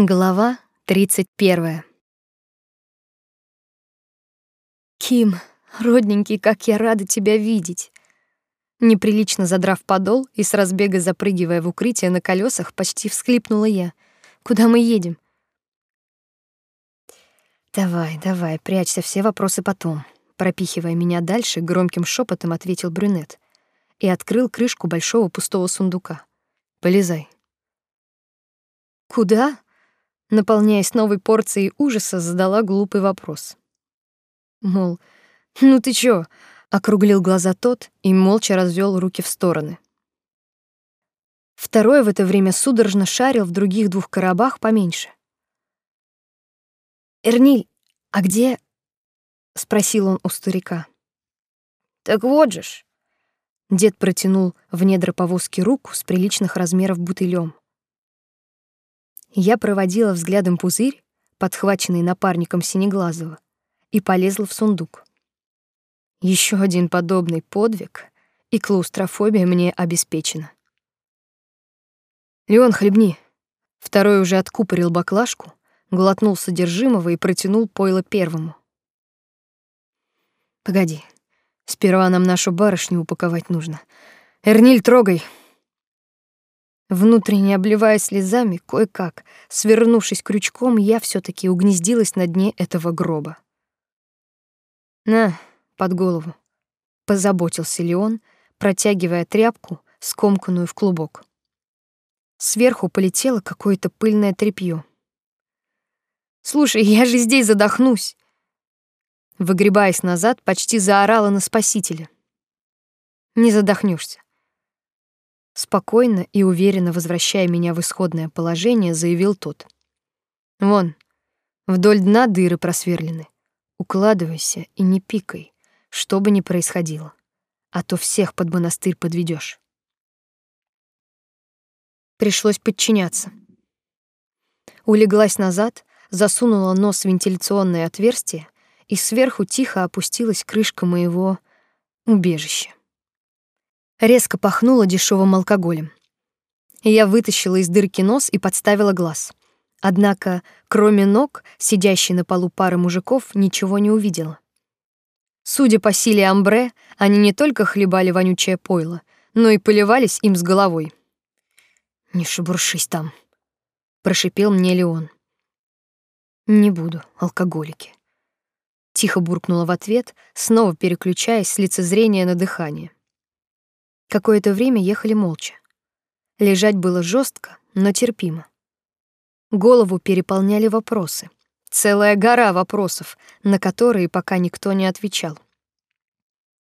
Глава 31. Ким, родненький, как я рада тебя видеть. Неприлично задрав подол и с разбега запрыгивая в укрытие на колесах, почти всхлипнула я. Куда мы едем? Давай, давай, прячься, все вопросы потом. Пропихивая меня дальше, громким шепотом ответил брюнет и открыл крышку большого пустого сундука. Полезай. Куда? Наполняясь новой порцией ужаса, задала глупый вопрос. Мол, ну ты чё? округлил глаза тот и молча развел руки в стороны. Второй в это время судорожно шарил в других двух коробах поменьше. Эрниль, а где? спросил он у старика. Так вот же ж. Дед протянул в недра повозки руку с приличных размеров бутылем. Я проводила взглядом пузырь, подхваченный напарником Синеглазого, и полезла в сундук. Еще один подобный подвиг, и клаустрофобия мне обеспечена. Леон, хлебни. Второй уже откупорил баклажку, глотнул содержимого и протянул пойло первому. Погоди. Сперва нам нашу барышню упаковать нужно. Эрниль, трогай. Внутренне обливаясь слезами, кое-как, свернувшись крючком, я все таки угнездилась на дне этого гроба. На, под голову, позаботился Леон, протягивая тряпку, скомканную в клубок. Сверху полетело какое-то пыльное тряпье. Слушай, я же здесь задохнусь. Выгребаясь назад, почти заорала на спасителя. Не задохнешься. Спокойно и уверенно возвращая меня в исходное положение, заявил тот. Вон, вдоль дна дыры просверлены. Укладывайся и не пикай, что бы ни происходило, а то всех под монастырь подведешь. Пришлось подчиняться. Улеглась назад, засунула нос в вентиляционное отверстие и сверху тихо опустилась крышка моего убежища. Резко пахнуло дешевым алкоголем. Я вытащила из дырки нос и подставила глаз. Однако, кроме ног, сидящей на полу пары мужиков, ничего не увидела. Судя по силе амбре, они не только хлебали вонючее пойло, но и поливались им с головой. «Не шебуршись там», — прошипел мне Леон. «Не буду, алкоголики». Тихо буркнула в ответ, снова переключаясь с лицезрения на дыхание. Какое-то время ехали молча. Лежать было жестко, но терпимо. Голову переполняли вопросы. Целая гора вопросов, на которые пока никто не отвечал.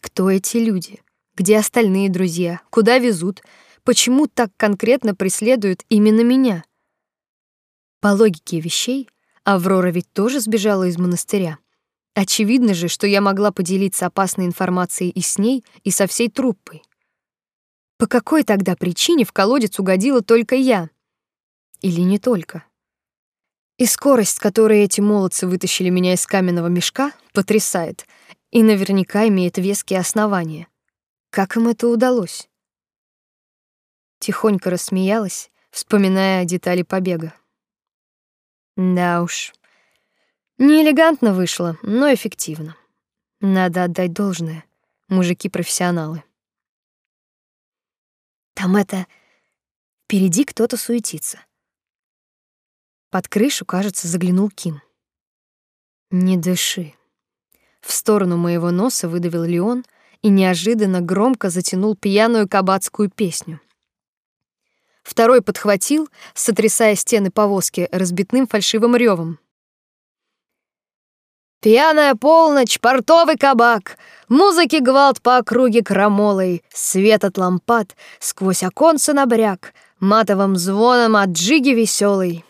Кто эти люди? Где остальные друзья? Куда везут? Почему так конкретно преследуют именно меня? По логике вещей, Аврора ведь тоже сбежала из монастыря. Очевидно же, что я могла поделиться опасной информацией и с ней, и со всей труппой. По какой тогда причине в колодец угодила только я? Или не только? И скорость, с которой эти молодцы вытащили меня из каменного мешка, потрясает и наверняка имеет веские основания. Как им это удалось? Тихонько рассмеялась, вспоминая детали побега. Да уж. Не элегантно вышло, но эффективно. Надо отдать должное. Мужики профессионалы. Там это... Впереди кто-то суетится. Под крышу, кажется, заглянул Ким. «Не дыши». В сторону моего носа выдавил Леон и неожиданно громко затянул пьяную кабацкую песню. Второй подхватил, сотрясая стены повозки разбитным фальшивым ревом. Пьяная полночь, портовый кабак, Музыки гвалт по округе крамолой, Свет от лампад сквозь оконца набряк, Матовым звоном от джиги веселой.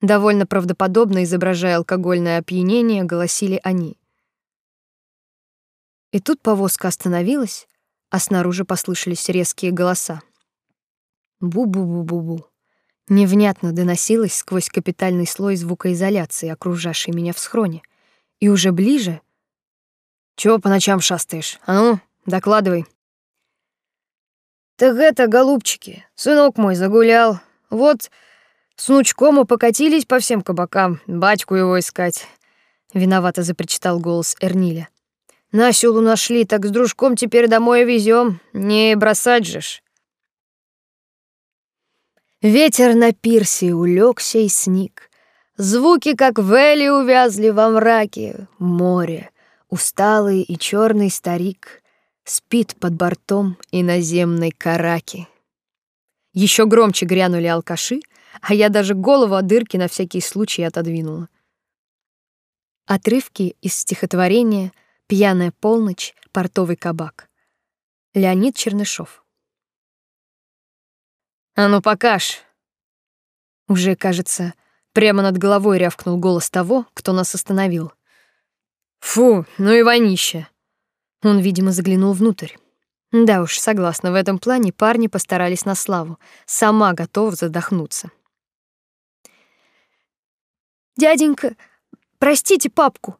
Довольно правдоподобно изображая алкогольное опьянение, голосили они. И тут повозка остановилась, а снаружи послышались резкие голоса. Бу-бу-бу-бу-бу. Невнятно доносилось сквозь капитальный слой звукоизоляции, окружавший меня в схроне и уже ближе. Чего по ночам шастаешь? А ну, докладывай. Так это, голубчики, сынок мой загулял. Вот С внучком мы покатились по всем кабакам, батьку его искать. Виновато запричитал голос Эрниля. На силу нашли, так с дружком теперь домой везем. Не бросать же ж. Ветер на пирсе улегся и сник. Звуки, как вели, увязли во мраке. Море, усталый и черный старик, Спит под бортом иноземной караки. Еще громче грянули алкаши, а я даже голову от дырки на всякий случай отодвинула. Отрывки из стихотворения «Пьяная полночь. Портовый кабак». Леонид Чернышов. «А ну покаж!» Уже, кажется, прямо над головой рявкнул голос того, кто нас остановил. «Фу, ну и вонища!» Он, видимо, заглянул внутрь. Да уж, согласна, в этом плане парни постарались на славу. Сама готова задохнуться. «Дяденька, простите папку!»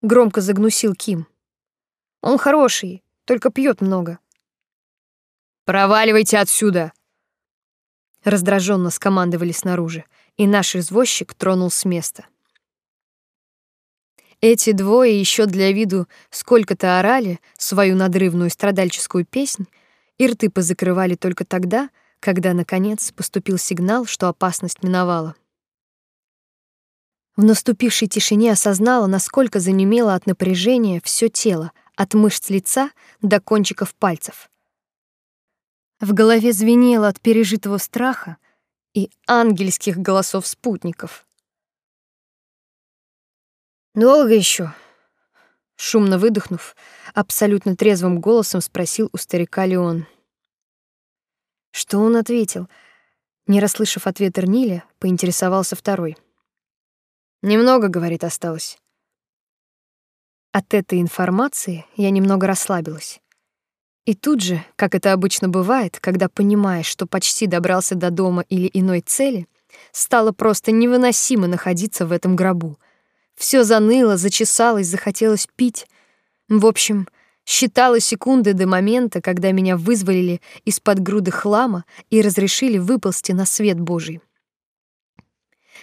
Громко загнусил Ким. «Он хороший, только пьет много». «Проваливайте отсюда!» Раздраженно скомандовали снаружи, и наш извозчик тронул с места. Эти двое еще для виду сколько-то орали свою надрывную страдальческую песнь, и рты позакрывали только тогда, когда наконец поступил сигнал, что опасность миновала. В наступившей тишине осознала, насколько занемело от напряжения все тело, от мышц лица до кончиков пальцев. В голове звенело от пережитого страха и ангельских голосов спутников. Долго еще? Шумно выдохнув, абсолютно трезвым голосом спросил у старика Леон. Что он ответил? Не расслышав ответ Эрниля, поинтересовался второй. Немного, говорит, осталось. От этой информации я немного расслабилась. И тут же, как это обычно бывает, когда понимаешь, что почти добрался до дома или иной цели, стало просто невыносимо находиться в этом гробу — все заныло, зачесалось, захотелось пить. В общем, считала секунды до момента, когда меня вызволили из-под груды хлама и разрешили выползти на свет Божий.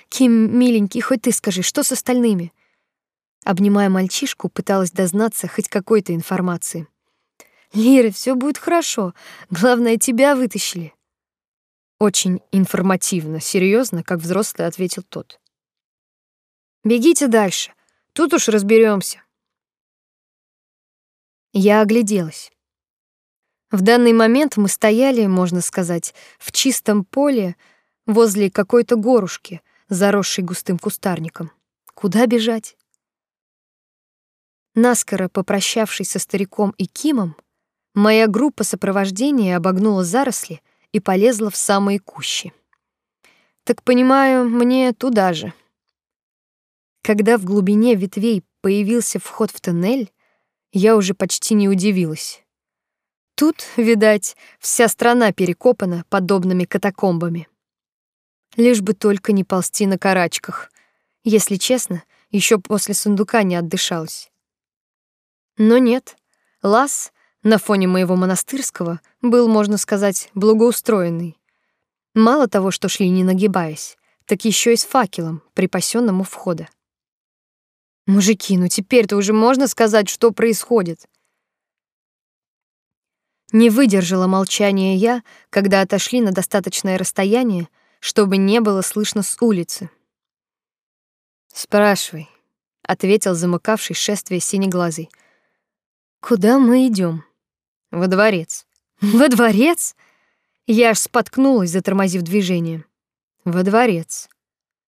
Ким, миленький, хоть ты скажи, что с остальными? Обнимая мальчишку, пыталась дознаться хоть какой-то информации. Лира, все будет хорошо. Главное, тебя вытащили. Очень информативно, серьезно, как взрослый ответил тот. Бегите дальше. Тут уж разберемся. Я огляделась. В данный момент мы стояли, можно сказать, в чистом поле возле какой-то горушки, заросшей густым кустарником. Куда бежать? Наскоро попрощавшись со стариком и Кимом, моя группа сопровождения обогнула заросли и полезла в самые кущи. Так понимаю, мне туда же. Когда в глубине ветвей появился вход в тоннель, я уже почти не удивилась. Тут, видать, вся страна перекопана подобными катакомбами. Лишь бы только не ползти на карачках. Если честно, еще после сундука не отдышалась. Но нет, лаз на фоне моего монастырского был, можно сказать, благоустроенный. Мало того, что шли не нагибаясь, так еще и с факелом, припасенным у входа. Мужики, ну теперь-то уже можно сказать, что происходит. Не выдержала молчания я, когда отошли на достаточное расстояние, чтобы не было слышно с улицы. Спрашивай, ответил замыкавший шествие синеглазый. Куда мы идем? Во дворец. Во дворец? Я аж споткнулась, затормозив движение. Во дворец,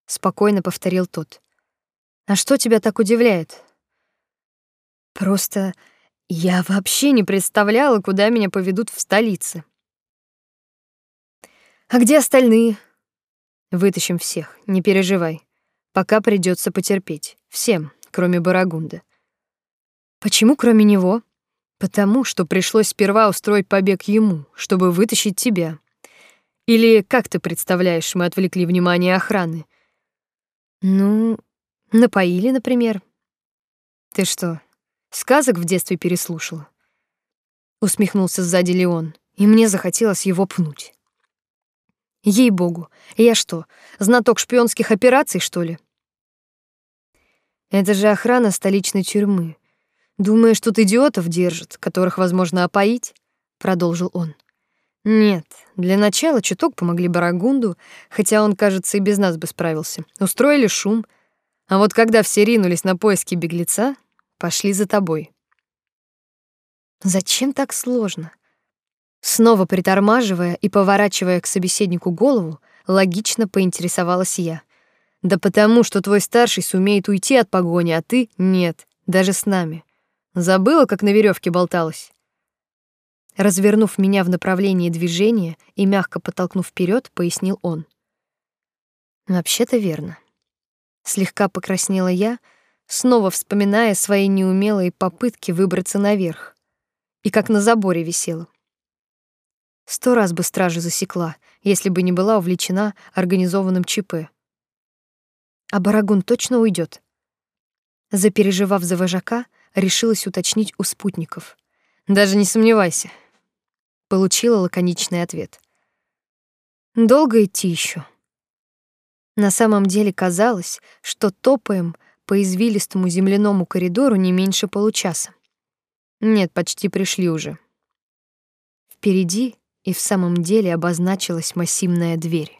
спокойно повторил тот. А что тебя так удивляет? Просто я вообще не представляла, куда меня поведут в столице. А где остальные? Вытащим всех, не переживай. Пока придется потерпеть. Всем, кроме Барагунда. Почему кроме него? Потому что пришлось сперва устроить побег ему, чтобы вытащить тебя. Или, как ты представляешь, мы отвлекли внимание охраны? Ну, Напоили, например. Ты что, сказок в детстве переслушала? Усмехнулся сзади Леон, и мне захотелось его пнуть. Ей-богу, я что, знаток шпионских операций, что ли? Это же охрана столичной тюрьмы. Думаешь, тут идиотов держат, которых возможно опоить? продолжил он. Нет, для начала чуток помогли Барагунду, хотя он, кажется, и без нас бы справился. Устроили шум, а вот когда все ринулись на поиски беглеца, пошли за тобой. Зачем так сложно? Снова притормаживая и поворачивая к собеседнику голову, логично поинтересовалась я. Да потому, что твой старший сумеет уйти от погони, а ты нет, даже с нами. Забыла, как на веревке болталась. Развернув меня в направлении движения и мягко подтолкнув вперед, пояснил он. Вообще-то верно. Слегка покраснела я, снова вспоминая свои неумелые попытки выбраться наверх. И как на заборе висела. Сто раз бы стража засекла, если бы не была увлечена организованным ЧП. А Барагун точно уйдет. Запереживав за вожака, решилась уточнить у спутников. Даже не сомневайся. Получила лаконичный ответ. Долго идти еще. На самом деле казалось, что топаем по извилистому земляному коридору не меньше получаса. Нет, почти пришли уже. Впереди и в самом деле обозначилась массивная дверь.